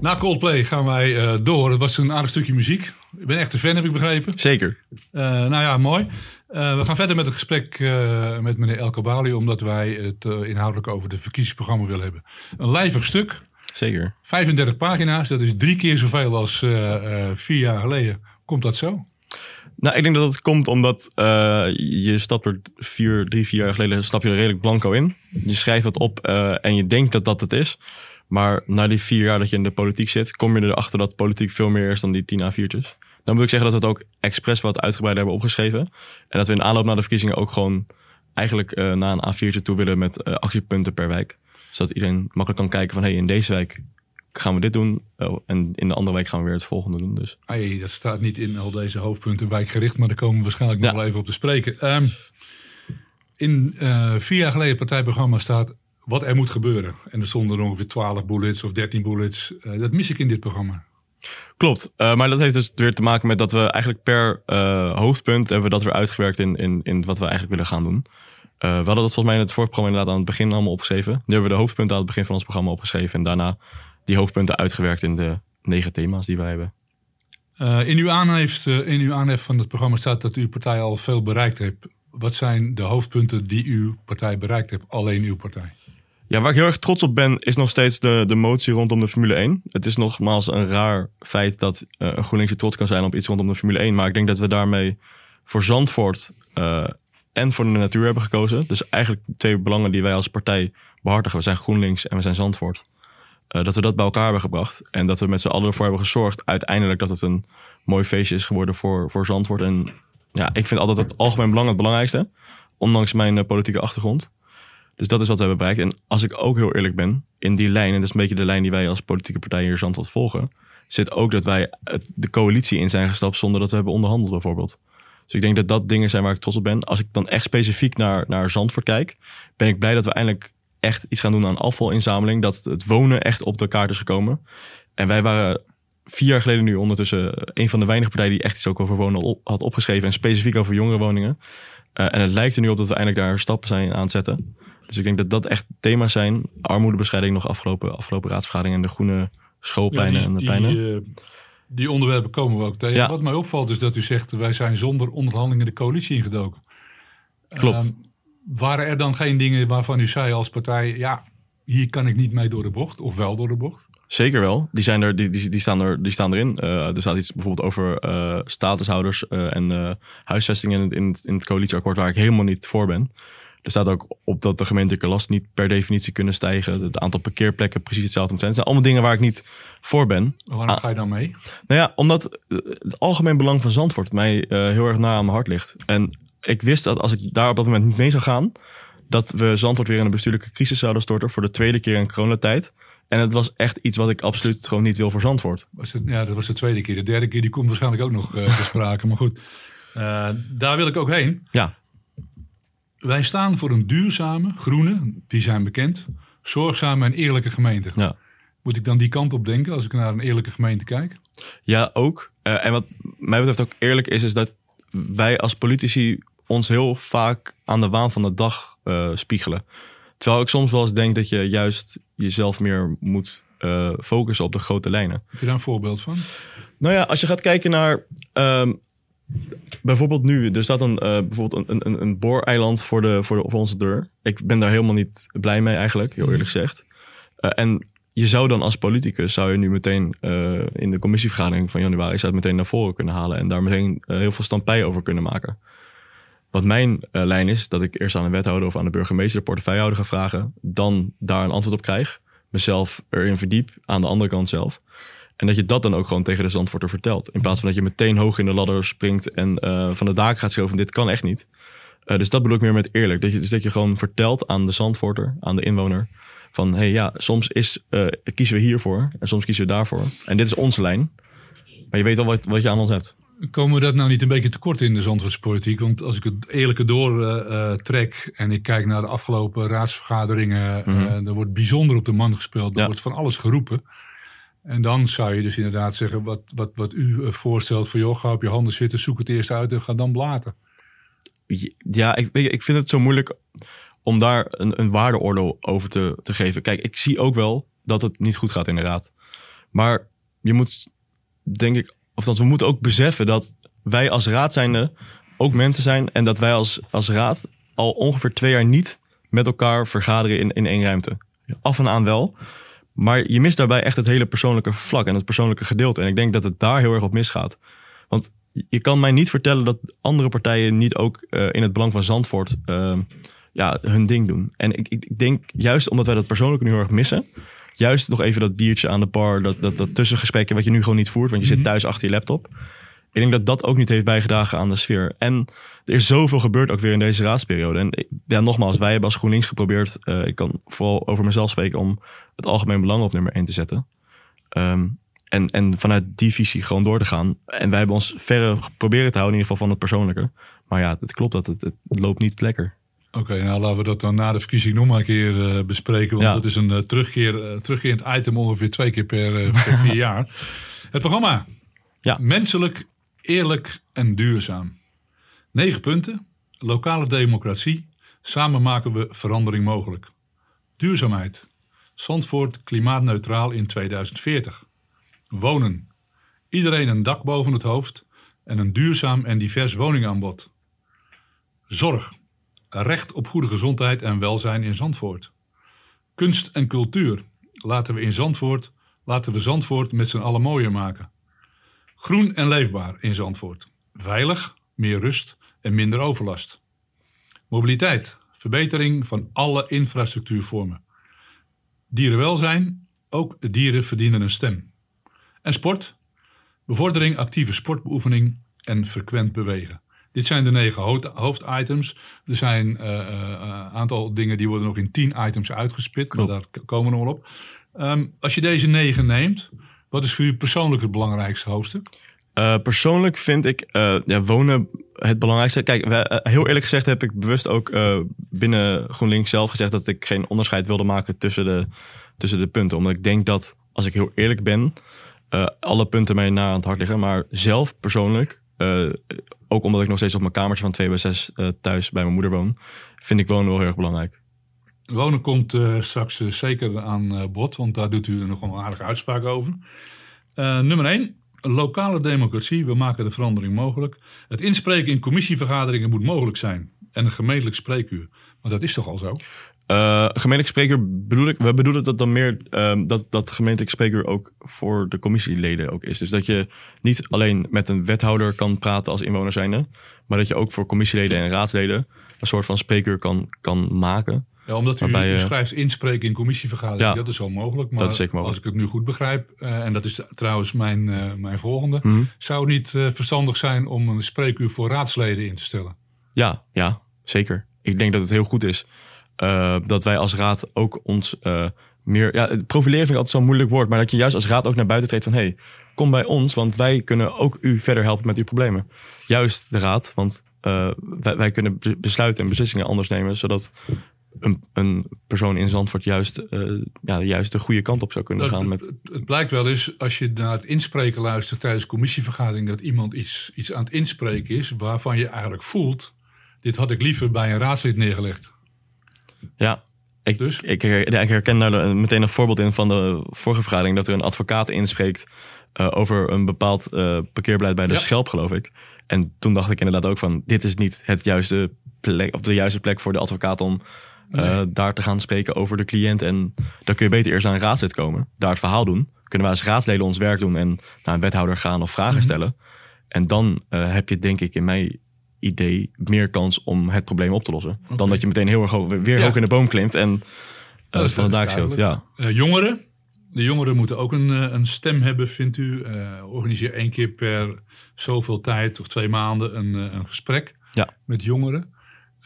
Na Coldplay gaan wij eh, door. Het was een aardig stukje muziek. Ik ben echt een fan, heb ik begrepen. Zeker. Uh, nou ja, mooi. Uh, we gaan verder met het gesprek met meneer El Kabali, omdat wij het inhoudelijk over de verkiezingsprogramma willen hebben. Een lijvig stuk. Zeker. 35 pagina's, dat is drie keer zoveel als vier jaar geleden. Komt dat zo? Nou, ik denk dat het komt omdat je stapt er vier, drie, vier jaar geleden stap je er redelijk blanco in. Je schrijft het op en je denkt dat dat het is. Maar na die vier jaar dat je in de politiek zit, kom je erachter dat politiek veel meer is dan die 10 A4'tjes. Dan moet ik zeggen dat we het ook expres wat uitgebreider hebben opgeschreven. En dat we in aanloop naar de verkiezingen ook gewoon eigenlijk uh, naar een A4'tje toe willen met uh, actiepunten per wijk. Zodat iedereen makkelijk kan kijken van hé, hey, in deze wijk gaan we dit doen. Oh, en in de andere wijk gaan we weer het volgende doen. Dus. Hey, dat staat niet in al deze hoofdpunten wijkgericht, maar daar komen we waarschijnlijk nog wel even op te spreken. Um, in uh, vier jaar geleden partijprogramma staat wat er moet gebeuren. En er stonden ongeveer 12 bullets of 13 bullets. Uh, dat mis ik in dit programma. Klopt, uh, maar dat heeft dus weer te maken met dat we eigenlijk per uh, hoofdpunt hebben we dat weer uitgewerkt in, in, in wat we eigenlijk willen gaan doen. we hadden dat volgens mij in het vorige programma inderdaad aan het begin allemaal opgeschreven. Nu hebben we de hoofdpunten aan het begin van ons programma opgeschreven. En daarna die hoofdpunten uitgewerkt in de negen thema's die wij hebben. in, uw aanhef, in uw aanhef van het programma staat dat uw partij al veel bereikt heeft. Wat zijn de hoofdpunten die uw partij bereikt heeft? Alleen uw partij? Ja, waar ik heel erg trots op ben, is nog steeds de, de motie rondom de Formule 1. Het is nogmaals een raar feit dat uh, een GroenLinks trots kan zijn op iets rondom de Formule 1. Maar ik denk dat we daarmee voor Zandvoort uh, en voor de natuur hebben gekozen. Dus eigenlijk twee belangen die wij als partij behartigen. We zijn GroenLinks en we zijn Zandvoort. Uh, dat we dat bij elkaar hebben gebracht. En dat we met z'n allen ervoor hebben gezorgd uiteindelijk dat het een mooi feestje is geworden voor, voor Zandvoort. En ja, ik vind altijd het algemeen belang het belangrijkste. Ondanks mijn politieke achtergrond. Dus dat is wat we hebben bereikt. En als ik ook heel eerlijk ben, in die lijn, en dat is een beetje de lijn die wij als politieke partij hier Zandvoort volgen, zit ook dat wij de coalitie in zijn gestapt zonder dat we hebben onderhandeld bijvoorbeeld. Dus ik denk dat dat dingen zijn waar ik trots op ben. Als ik dan echt specifiek naar, naar Zandvoort kijk, ben ik blij dat we eindelijk echt iets gaan doen aan afvalinzameling. Dat het wonen echt op de kaart is gekomen. En wij waren vier jaar geleden nu ondertussen een van de weinige partijen die echt iets ook over wonen had opgeschreven. En specifiek over jongerenwoningen. Uh, en het lijkt er nu op dat we eindelijk daar stappen zijn aan het zetten. Dus ik denk dat dat echt thema's zijn. Armoedebestrijding nog afgelopen, afgelopen raadsvergadering en de groene schoolpleinen en de pleinen. Die, uh, die, onderwerpen komen we ook tegen. Ja. Wat mij opvalt is dat u zegt wij zijn zonder onderhandelingen de coalitie ingedoken. Klopt. Uh, waren er dan geen dingen waarvan u zei als partij, ja, hier kan ik niet mee door de bocht of wel door de bocht? Zeker wel. Die, zijn er, die, die, die, staan, er, die staan erin. Uh, er staat iets bijvoorbeeld over uh, statushouders uh, en huisvesting in, in, in het coalitieakkoord waar ik helemaal niet voor ben. Er staat ook op dat de gemeentelijke last niet per definitie kunnen stijgen. Het aantal parkeerplekken precies hetzelfde moet zijn. Het zijn allemaal dingen waar ik niet voor ben. Waarom ah. ga je dan mee? Nou ja, omdat het algemeen belang van Zandvoort mij uh, heel erg na aan mijn hart ligt. En ik wist dat als ik daar op dat moment niet mee zou gaan, dat we Zandvoort weer in een bestuurlijke crisis zouden storten voor de tweede keer in coronatijd. En het was echt iets wat ik absoluut gewoon niet wil voor Zandvoort. Was het, ja, dat was de tweede keer. De derde keer die komt waarschijnlijk ook nog uh, te sprake. maar goed, uh, daar wil ik ook heen. Ja. Wij staan voor een duurzame, groene, die zijn bekend, zorgzame en eerlijke gemeente. Ja. Moet ik dan die kant op denken als ik naar een eerlijke gemeente kijk? Ja, ook. Uh, en wat mij betreft ook eerlijk is, is dat wij als politici ons heel vaak aan de waan van de dag uh, spiegelen. Terwijl ik soms wel eens denk dat je juist jezelf meer moet uh, focussen op de grote lijnen. Heb je daar een voorbeeld van? Nou ja, als je gaat kijken naar um, Bijvoorbeeld nu, er staat een, uh, bijvoorbeeld een, een, een booreiland voor, de, voor, de, voor onze deur. Ik ben daar helemaal niet blij mee eigenlijk, heel eerlijk gezegd. Uh, en je zou dan als politicus, zou je nu meteen uh, in de commissievergadering van januari, zou het meteen naar voren kunnen halen en daar meteen heel veel stampij over kunnen maken. Wat mijn lijn is, dat ik eerst aan een wethouder of aan de burgemeester, de portefeuillehouder ga vragen, dan daar een antwoord op krijg, mezelf erin verdiep, aan de andere kant zelf. En dat je dat dan ook gewoon tegen de Zandvoorter vertelt. In plaats van dat je meteen hoog in de ladder springt en uh, van de daak gaat schreeuwen van dit kan echt niet. Uh, dus dat bedoel ik meer met eerlijk. Dat je, dus dat je gewoon vertelt aan de Zandvoorter, aan de inwoner. Van hé hey, ja, soms is, uh, kiezen we hiervoor en soms kiezen we daarvoor. En dit is onze lijn. Maar je weet al wat, wat je aan ons hebt. Komen we dat nou niet een beetje tekort in de Zandvoortspolitiek? Want als ik het eerlijke doortrek uh, en ik kijk naar de afgelopen raadsvergaderingen, mm -hmm. er wordt bijzonder op de man gespeeld. Er ja. wordt van alles geroepen. En dan zou je dus inderdaad zeggen, wat, wat, wat u eh, voorstelt voor ga op je handen zitten, zoek het eerst uit en ga dan blaten. Ja, ik, ik vind het zo moeilijk om daar een, een waardeoordeel over te, te geven. Kijk, ik zie ook wel dat het niet goed gaat in de raad. Maar je moet, denk ik, of we moeten ook beseffen dat wij als raad zijnde ook mensen zijn. En dat wij als, als raad al ongeveer twee jaar niet met elkaar vergaderen in, in één ruimte. Af en aan wel. Maar je mist daarbij echt het hele persoonlijke vlak en het persoonlijke gedeelte. En ik denk dat het daar heel erg op misgaat. Want je kan mij niet vertellen dat andere partijen niet ook uh, in het belang van Zandvoort uh, ja, hun ding doen. En ik, ik, denk juist omdat wij dat persoonlijke nu heel erg missen. Juist nog even dat biertje aan de bar, dat, dat, dat tussengesprekje wat je nu gewoon niet voert, want je zit thuis achter je laptop. Ik denk dat dat ook niet heeft bijgedragen aan de sfeer. En er is zoveel gebeurd ook weer in deze raadsperiode. En ja, nogmaals, wij hebben als GroenLinks geprobeerd, uh, ik kan vooral over mezelf spreken, om het algemeen belang op nummer 1 te zetten. Um, en, en vanuit die visie gewoon door te gaan. En wij hebben ons verre proberen te houden, in ieder geval van het persoonlijke. Maar ja, het klopt dat het, het loopt niet lekker. Oké, nou laten we dat dan na de verkiezing nog maar een keer uh, bespreken. Want Ja. dat is een uh, terugkeer, uh, terugkerend item ongeveer twee keer per, per vier jaar. Het programma. Ja. Menselijk, eerlijk en duurzaam. Negen punten. Lokale democratie. Samen maken we verandering mogelijk. Duurzaamheid. Zandvoort klimaatneutraal in 2040. Wonen. Iedereen een dak boven het hoofd en een duurzaam en divers woningaanbod. Zorg. Recht op goede gezondheid en welzijn in Zandvoort. Kunst en cultuur. Laten we in Zandvoort, laten we Zandvoort met z'n allen mooier maken. Groen en leefbaar in Zandvoort. Veilig, meer rust en minder overlast. Mobiliteit. Verbetering van alle infrastructuurvormen. Dierenwelzijn. Ook de dieren verdienen een stem. En sport. Bevordering actieve sportbeoefening en frequent bewegen. Dit zijn de negen hoofd- hoofditems. Er zijn een aantal dingen die worden nog in tien items uitgespit. Maar daar komen we nog wel op. Ehm, als je deze negen neemt, wat is voor u persoonlijk het belangrijkste hoofdstuk? Eh, persoonlijk vind ik eh, ja, wonen het belangrijkste. Kijk, eh, heel eerlijk gezegd heb ik bewust ook binnen GroenLinks zelf gezegd dat ik geen onderscheid wilde maken tussen de, tussen de punten. Omdat ik denk dat, als ik heel eerlijk ben, alle punten mij na aan het hart liggen. Maar zelf persoonlijk, ook omdat ik nog steeds op mijn kamertje van 2 bij 6 eh, thuis bij mijn moeder woon, vind ik wonen wel heel erg belangrijk. Wonen komt eh, straks eh, zeker aan eh, bod, want daar doet u nog een aardige uitspraak over. Nummer 1. Lokale democratie. We maken de verandering mogelijk. Het inspreken in commissievergaderingen moet mogelijk zijn. En een gemeentelijk spreekuur. Maar dat is toch al zo? Eh gemeentelijk spreker bedoel ik, we bedoelen dat dan meer ehm, dat, dat gemeentelijk spreker ook voor de commissieleden ook is. Dus dat je niet alleen met een wethouder kan praten als inwoner zijnde, maar dat je ook voor commissieleden en raadsleden een soort van spreekuur kan, kan maken. Ja, omdat u, Waarbij, u eh, schrijft inspreken in commissievergaderingen. Ja. dat is wel mogelijk. Maar Dat is zeker mogelijk. als ik het nu goed begrijp, eh, en dat is trouwens mijn, eh, mijn volgende. Mhm. Zou het niet verstandig zijn om een spreekuur voor raadsleden in te stellen? Ja, ja, zeker. Ik denk dat het heel goed is dat wij als raad ook ons meer... Ja, het profileren vind ik altijd zo'n moeilijk woord, maar dat je juist als raad ook naar buiten treedt van... hey, kom bij ons, want wij kunnen ook u verder helpen met uw problemen. Juist de raad, want wij, wij kunnen be- besluiten en beslissingen anders nemen... zodat een, een persoon in Zandvoort juist, eh, ja, juist de goede kant op zou kunnen gaan. Met, het, het blijkt wel eens, als je naar het inspreken luistert tijdens commissievergadering, dat iemand iets, iets aan het inspreken is waarvan je eigenlijk voelt, dit had ik liever bij een raadslid neergelegd. ja, ik, Dus? ik, ik herken daar meteen een voorbeeld in van de vorige vergadering... dat er een advocaat inspreekt eh, over een bepaald eh, parkeerbeleid bij de Ja. Schelp, geloof ik. En toen dacht ik inderdaad ook van... dit is niet het juiste plek, of de juiste plek voor de advocaat om Nee. daar te gaan spreken over de cliënt. En dan kun je beter eerst naar een raadslid komen, daar het verhaal doen. Kunnen wij als raadsleden ons werk doen en naar een wethouder gaan of vragen Mhm. stellen. En dan eh, heb je denk ik in mijn idee meer kans om het probleem op te lossen. Dan dat je meteen heel erg hoog, weer Ja. hoog in de boom klimt en eh, is- van de daak scheelt. Ja. Eh, jongeren. De jongeren moeten ook een, eh, een stem hebben, vindt u. Eh, organiseer één keer per zoveel tijd of twee maanden een, eh, een gesprek Ja. met jongeren.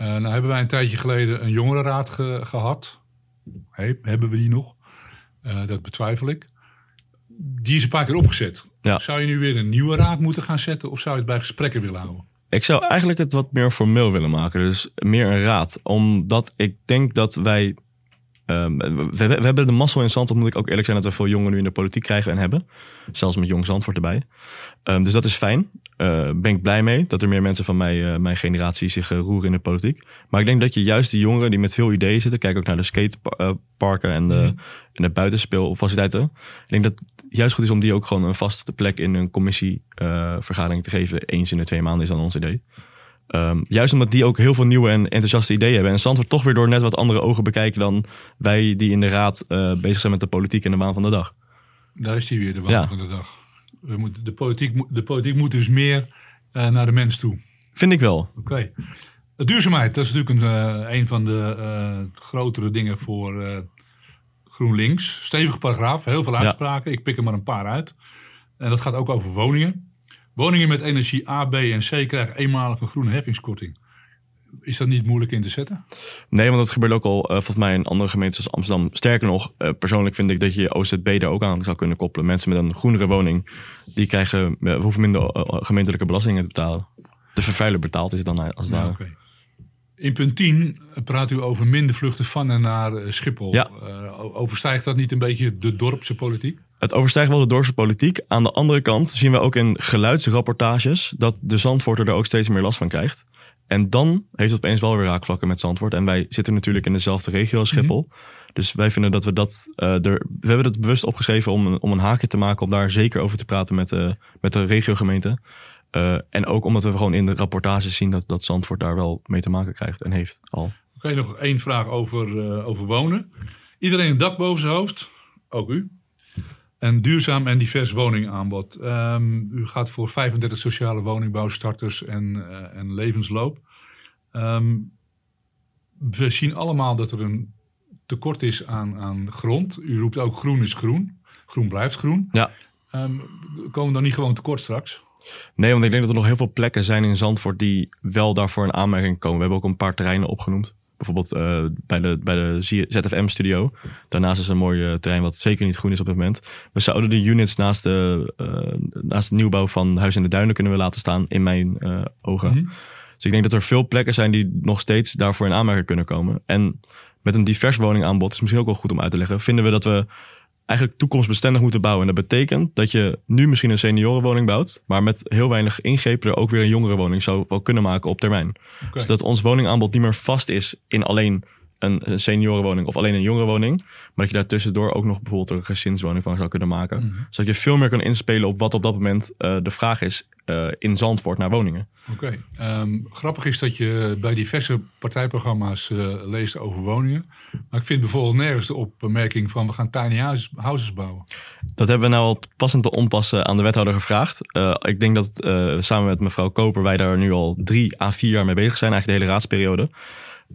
Eh, nou hebben wij een tijdje geleden een jongerenraad ge- gehad. Hey, hebben we die nog? Eh, dat betwijfel ik. Die is een paar keer opgezet. Ja. Zou je nu weer een nieuwe raad moeten gaan zetten of zou je het bij gesprekken willen houden? Ik zou eigenlijk het wat meer formeel willen maken. Dus meer een raad. Omdat ik denk dat wij... ehm, we, we, we hebben de mazzel in Zandvoort, moet ik ook eerlijk zijn... dat we veel jongeren nu in de politiek krijgen en hebben. Zelfs met Jong Zandvoort erbij. Ehm, dus dat is fijn. Uh, ben ik blij mee dat er meer mensen van mij, mijn generatie zich roeren in de politiek. Maar ik denk dat je juist die jongeren die met veel ideeën zitten, kijk ook naar de skateparken en de, mm en de buitenspeelfaciliteiten. Ik denk dat het juist goed is om die ook gewoon een vaste plek in een commissievergadering te geven. Eens in de twee maanden is dan ons idee. Um, juist omdat die ook heel veel nieuwe en enthousiaste ideeën hebben. En Zandvoort toch weer door net wat andere ogen bekijken dan wij die in de raad bezig zijn met de politiek en de waan van de dag. Daar is die weer, de waan van de dag. We moeten, de, politiek, de politiek moet dus meer uh, naar de mens toe. Vind ik wel. Oké. Okay. Duurzaamheid, dat is natuurlijk een, uh, een van de grotere dingen voor GroenLinks. Stevige paragraaf, heel veel uitspraken. Ik pik er maar een paar uit. En dat gaat ook over woningen. Woningen met energie A, B en C krijgen eenmalig een groene heffingskorting. Is dat niet moeilijk in te zetten? Nee, want dat gebeurt ook al uh, volgens mij in andere gemeentes als Amsterdam. Sterker nog, uh, persoonlijk vind ik dat je OZB daar ook aan zou kunnen koppelen. Mensen met een groenere woning, die krijgen, uh, hoeven minder gemeentelijke belastingen te betalen. De vervuiler betaalt is het dan als ja, okay. In punt 10 praat u over minder vluchten van en naar Schiphol. Ja. overstijgt dat niet een beetje de dorpse politiek? Het overstijgt wel de dorpse politiek. Aan de andere kant zien we ook in geluidsrapportages dat de Zandvoorter er ook steeds meer last van krijgt. En dan heeft het opeens wel weer raakvlakken met Zandvoort. En wij zitten natuurlijk in dezelfde regio als Schiphol. Mhm. Dus wij vinden dat we dat. Uh, er, we hebben het bewust opgeschreven om, om een haakje te maken. Om daar zeker over te praten met, uh, met de regiogemeente. Uh, en ook omdat we gewoon in de rapportages zien dat, dat Zandvoort daar wel mee te maken krijgt en heeft al. Oké, nog één vraag over, over wonen. Iedereen een dak boven zijn hoofd, ook u. Een duurzaam en divers woningaanbod. Um, u gaat voor 35 sociale woningbouwstarters en, uh, en levensloop. Um, we zien allemaal dat er een tekort is aan, aan grond. U roept ook groen is groen. Groen blijft groen. Ja. Um, komen we dan niet gewoon tekort straks? Nee, want ik denk dat er nog heel veel plekken zijn in Zandvoort die wel daarvoor in aanmerking komen. We hebben ook een paar terreinen opgenoemd. Bijvoorbeeld uh, bij de, bij de ZFM-studio. Daarnaast is een mooi uh, terrein wat zeker niet groen is op het moment. We zouden de units naast de, uh, naast de nieuwbouw van Huis in de Duinen kunnen we laten staan, in mijn ogen. Mm -hmm. Dus ik denk dat er veel plekken zijn die nog steeds daarvoor in aanmerking kunnen komen. En met een divers woningaanbod, is misschien ook wel goed om uit te leggen, vinden we dat we eigenlijk toekomstbestendig moeten bouwen. En dat betekent dat je nu misschien een seniorenwoning bouwt, maar met heel weinig ingrepen er ook weer een jongerenwoning zou wel kunnen maken op termijn. Okay. Zodat ons woningaanbod niet meer vast is in alleen een, seniorenwoning of alleen een jongerenwoning. Maar dat je daar tussendoor ook nog bijvoorbeeld een gezinswoning van zou kunnen maken. Mm -hmm. Zodat je veel meer kan inspelen op wat op dat moment uh, de vraag is uh, in Zandvoort naar woningen. Oké. Okay. Um, grappig is dat je bij diverse partijprogramma's uh, leest over woningen. Maar ik vind bijvoorbeeld nergens de opmerking van we gaan tiny houses, houses bouwen. Dat hebben we nou al passend te onpassen aan de wethouder gevraagd. ik denk dat samen met mevrouw Koper wij daar nu al drie à vier jaar mee bezig zijn. Eigenlijk de hele raadsperiode.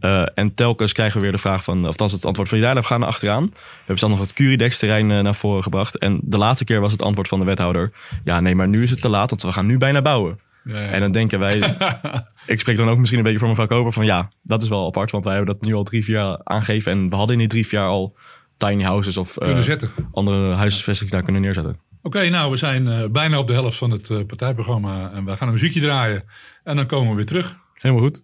Uh, en telkens krijgen we weer de vraag van, of althans het antwoord van ja, we gaan achteraan. We hebben zelf nog het Curidex-terrein uh, naar voren gebracht. En de laatste keer was het antwoord van de wethouder: ja, nee, maar nu is het te laat, want we gaan nu bijna bouwen. Ja, ja. En dan denken wij, ik spreek dan ook misschien een beetje voor mevrouw Koper van ja, dat is wel apart, want wij hebben dat nu al drie, vier jaar aangegeven. En we hadden in die drie, vier jaar al tiny houses of uh, andere huisvesting's daar kunnen neerzetten. Oké, okay, nou, we zijn bijna op de helft van het partijprogramma en we gaan een muziekje draaien. En dan komen we weer terug. Helemaal goed.